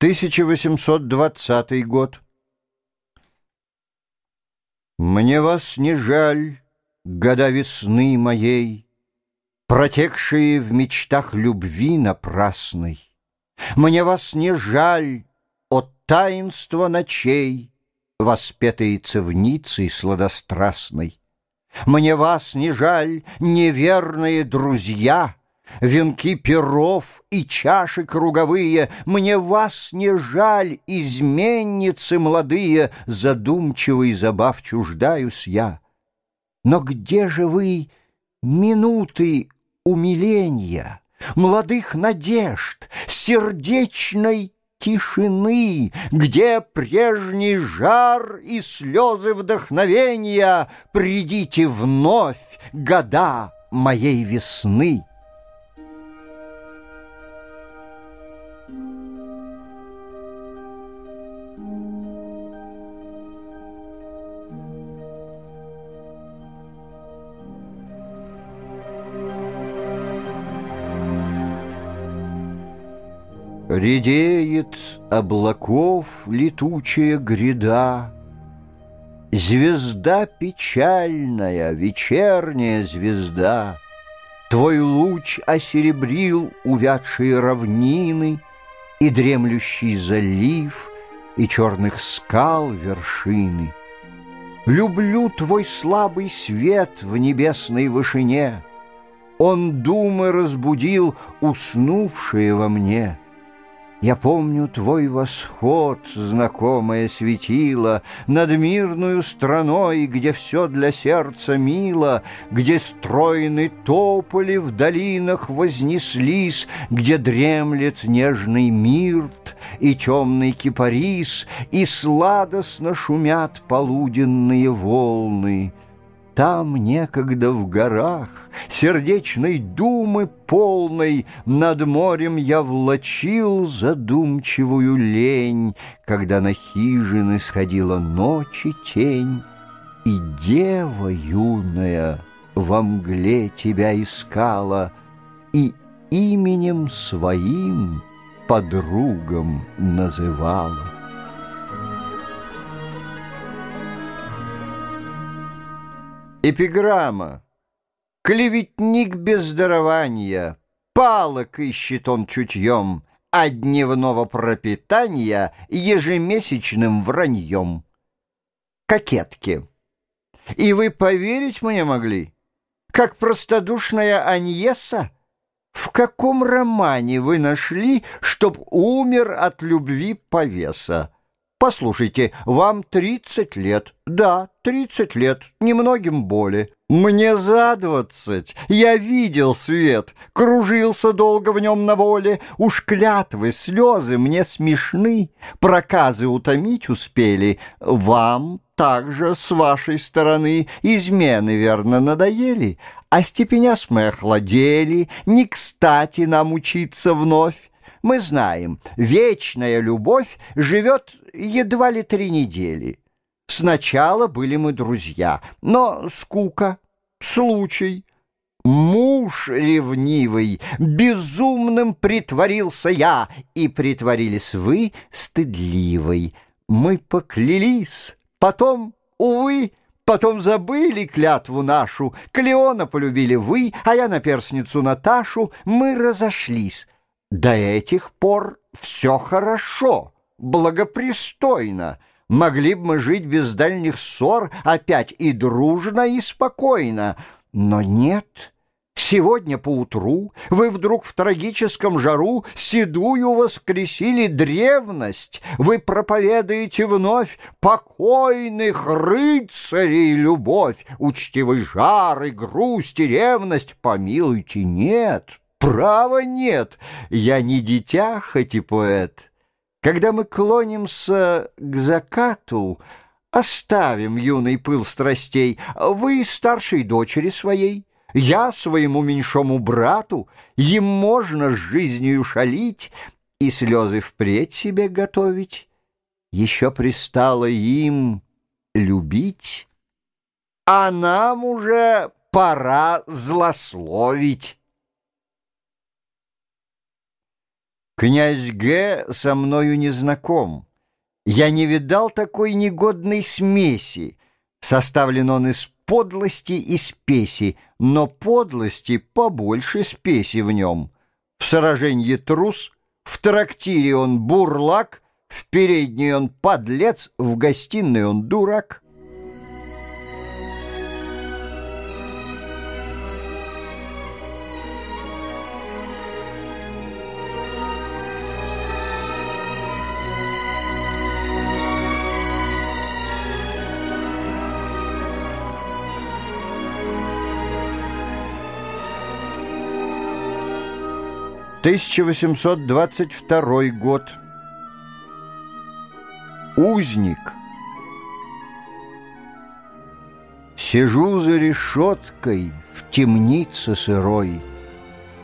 1820 год. Мне вас не жаль, года весны моей, Протекшие в мечтах любви напрасной. Мне вас не жаль от таинства ночей, Воспетые цевницей сладострастной. Мне вас не жаль, неверные друзья — Венки перов и чаши круговые, Мне вас не жаль, изменницы молодые, Задумчивый забав чуждаюсь я. Но где же вы минуты умиления, Молодых надежд, сердечной тишины, Где прежний жар и слезы вдохновения, Придите вновь, года моей весны. Редеет облаков летучая гряда, Звезда печальная, вечерняя звезда, Твой луч осеребрил увядшие равнины И дремлющий залив, и черных скал вершины. Люблю твой слабый свет в небесной вышине, Он думы разбудил, уснувшие во мне — я помню твой восход, знакомое светило, Над мирную страной, где все для сердца мило, Где стройны тополи в долинах вознеслись, Где дремлет нежный мирт и темный кипарис, И сладостно шумят полуденные волны — там некогда в горах, сердечной думы полной, Над морем я влачил задумчивую лень, Когда на хижины сходила ночи тень, И дева юная во мгле тебя искала, И именем своим подругам называла. Эпиграмма. Клеветник без дарования, Палок ищет он чутьем, А дневного пропитания Ежемесячным враньем. Кокетки. И вы поверить мне могли, Как простодушная Аньеса, В каком романе вы нашли, Чтоб умер от любви повеса? Послушайте, вам тридцать лет. Да, тридцать лет, немногим более. Мне за двадцать. Я видел свет, кружился долго в нем на воле. Уж клятвы, слезы мне смешны, проказы утомить успели. Вам также с вашей стороны измены, верно, надоели, а степеня мы охладели, не кстати нам учиться вновь. Мы знаем, вечная любовь живет едва ли три недели. Сначала были мы друзья, но скука, случай, муж ревнивый, безумным притворился я, и притворились вы стыдливой. Мы поклялись, потом, увы, Потом забыли клятву нашу, Клеона полюбили вы, а я наперсницу Наташу, мы разошлись. До этих пор все хорошо благопристойно. Могли бы мы жить без дальних ссор опять и дружно, и спокойно. Но нет. Сегодня поутру вы вдруг в трагическом жару седую воскресили древность. Вы проповедаете вновь покойных рыцарей любовь, учтивый жар и грусть и ревность. Помилуйте, нет, права нет. Я не дитя, хоть и поэт. Когда мы клонимся к закату, оставим юный пыл страстей, вы старшей дочери своей, я своему меньшому брату, им можно с жизнью шалить и слезы впредь себе готовить. Еще пристало им любить, а нам уже пора злословить. Князь Г. со мною не знаком. Я не видал такой негодной смеси. Составлен он из подлости и спеси, но подлости побольше спеси в нем. В сраженье трус, в трактире он бурлак, в передней он подлец, в гостиной он дурак. 1822 год. Узник. Сижу за решеткой в темнице сырой,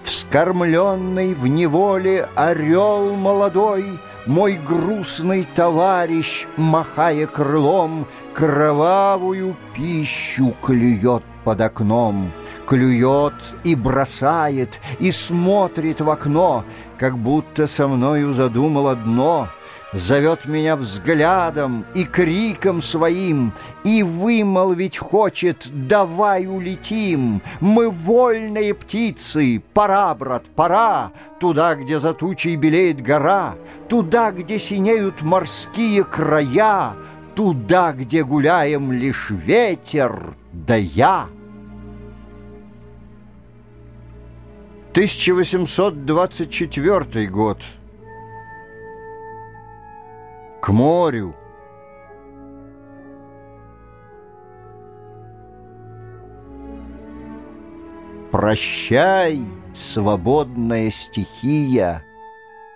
Вскормленный в неволе орел молодой, Мой грустный товарищ, махая крылом, Кровавую пищу клюет под окном — клюет и бросает, и смотрит в окно, как будто со мною задумал одно — Зовет меня взглядом и криком своим, И вымолвить хочет «давай улетим!» Мы вольные птицы, пора, брат, пора, Туда, где за тучей белеет гора, Туда, где синеют морские края, Туда, где гуляем лишь ветер, да я — 1824 год. К морю. Прощай, свободная стихия,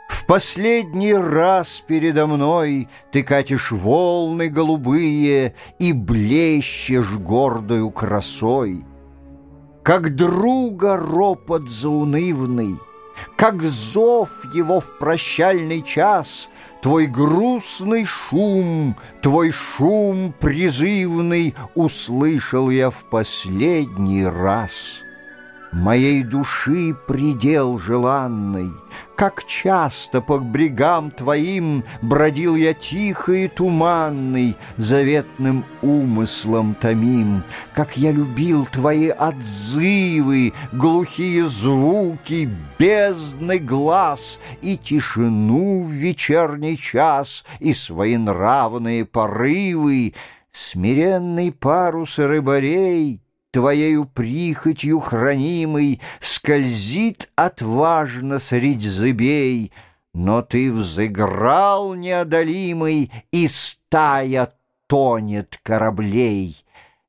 В последний раз передо мной Ты катишь волны голубые И блещешь гордою красой. Как друга ропот заунывный, Как зов его в прощальный час, Твой грустный шум, твой шум призывный Услышал я в последний раз. Моей души предел желанный, Как часто по брегам твоим Бродил я тихо и туманный, Заветным умыслом томим, Как я любил твои отзывы, Глухие звуки, бездны глаз И тишину в вечерний час, И свои нравные порывы, Смиренный парус рыбарей — Твоею прихотью хранимый Скользит отважно средь зыбей, Но ты взыграл неодолимый, И стая тонет кораблей.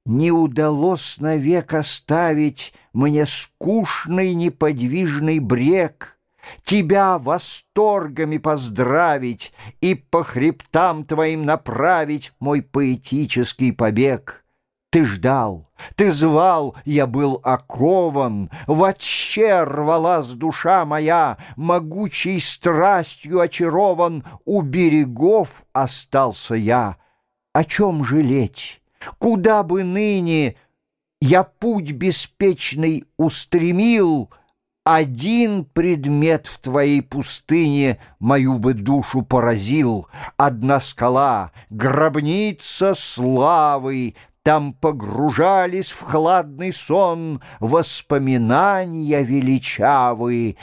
Не удалось навек оставить Мне скучный неподвижный брег — Тебя восторгами поздравить И по хребтам твоим направить Мой поэтический побег — ты ждал, ты звал, я был окован, Вообще рвалась душа моя, Могучей страстью очарован, У берегов остался я. О чем жалеть? Куда бы ныне Я путь беспечный устремил, Один предмет в твоей пустыне Мою бы душу поразил. Одна скала, гробница славы, там погружались в хладный сон Воспоминания величавые,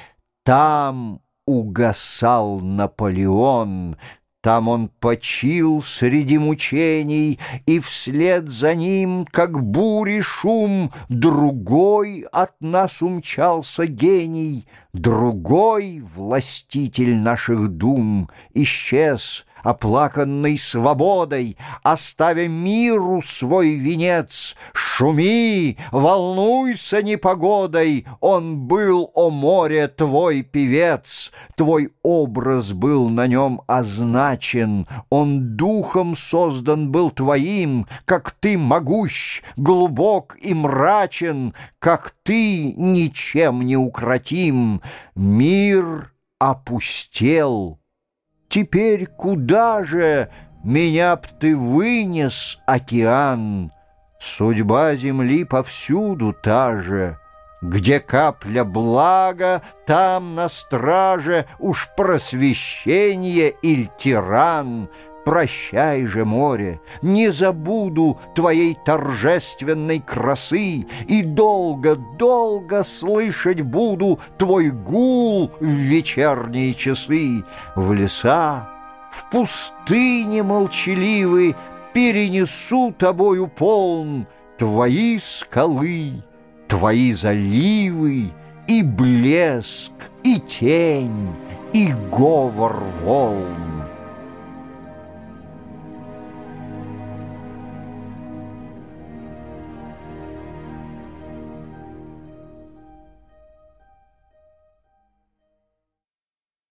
Там угасал Наполеон, там он почил среди мучений, И вслед за ним, как бури шум, Другой от нас умчался гений, Другой властитель наших дум исчез — оплаканный свободой, Оставя миру свой венец. Шуми, волнуйся непогодой, Он был, о море, твой певец, Твой образ был на нем означен, Он духом создан был твоим, Как ты могущ, глубок и мрачен, Как ты ничем не укротим. Мир опустел, Теперь куда же меня б ты вынес, океан? Судьба земли повсюду та же, Где капля блага, там на страже Уж просвещение или тиран — Прощай же, море, не забуду Твоей торжественной красы И долго-долго слышать буду Твой гул в вечерние часы. В леса, в пустыне молчаливы Перенесу тобою полн Твои скалы, твои заливы И блеск, и тень, и говор волн.